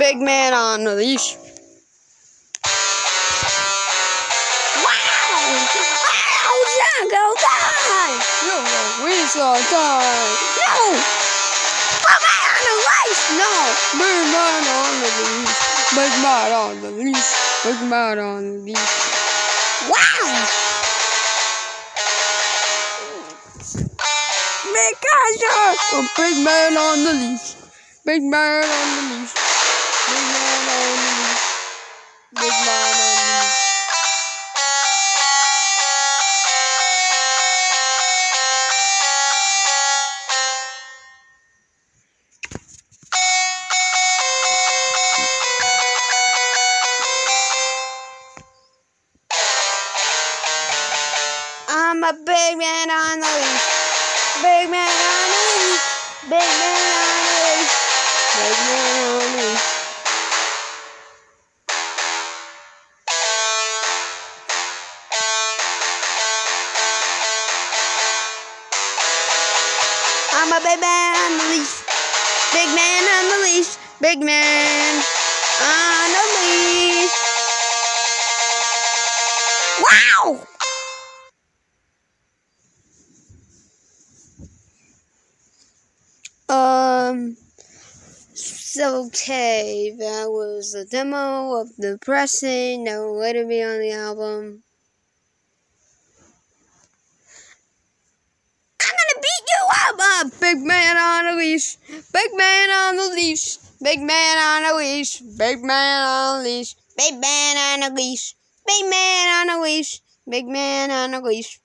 Big man on the leash. Wow! Wow! Jungle time! No, we saw time! No! Big man on the leash! No! Big man on the leash! Big man on the leash! Big man on the leash! Wow! Because you're a big man on the leash. Big man on the leash. Big man. Big man. I'm a big man on the leash. Big man on the leash. Big man on the leash. Big man I'm a big man on the leash. Big man on the leash. Big man on the leash. Wow! Um. So okay, that was a demo of the pressing that will later be on the album. Big man on a leash. Big man on a leash. Big man on a leash. Big man on a leash. Big man on a leash. Big man on a leash. Big man on a leash. Big man on a leash.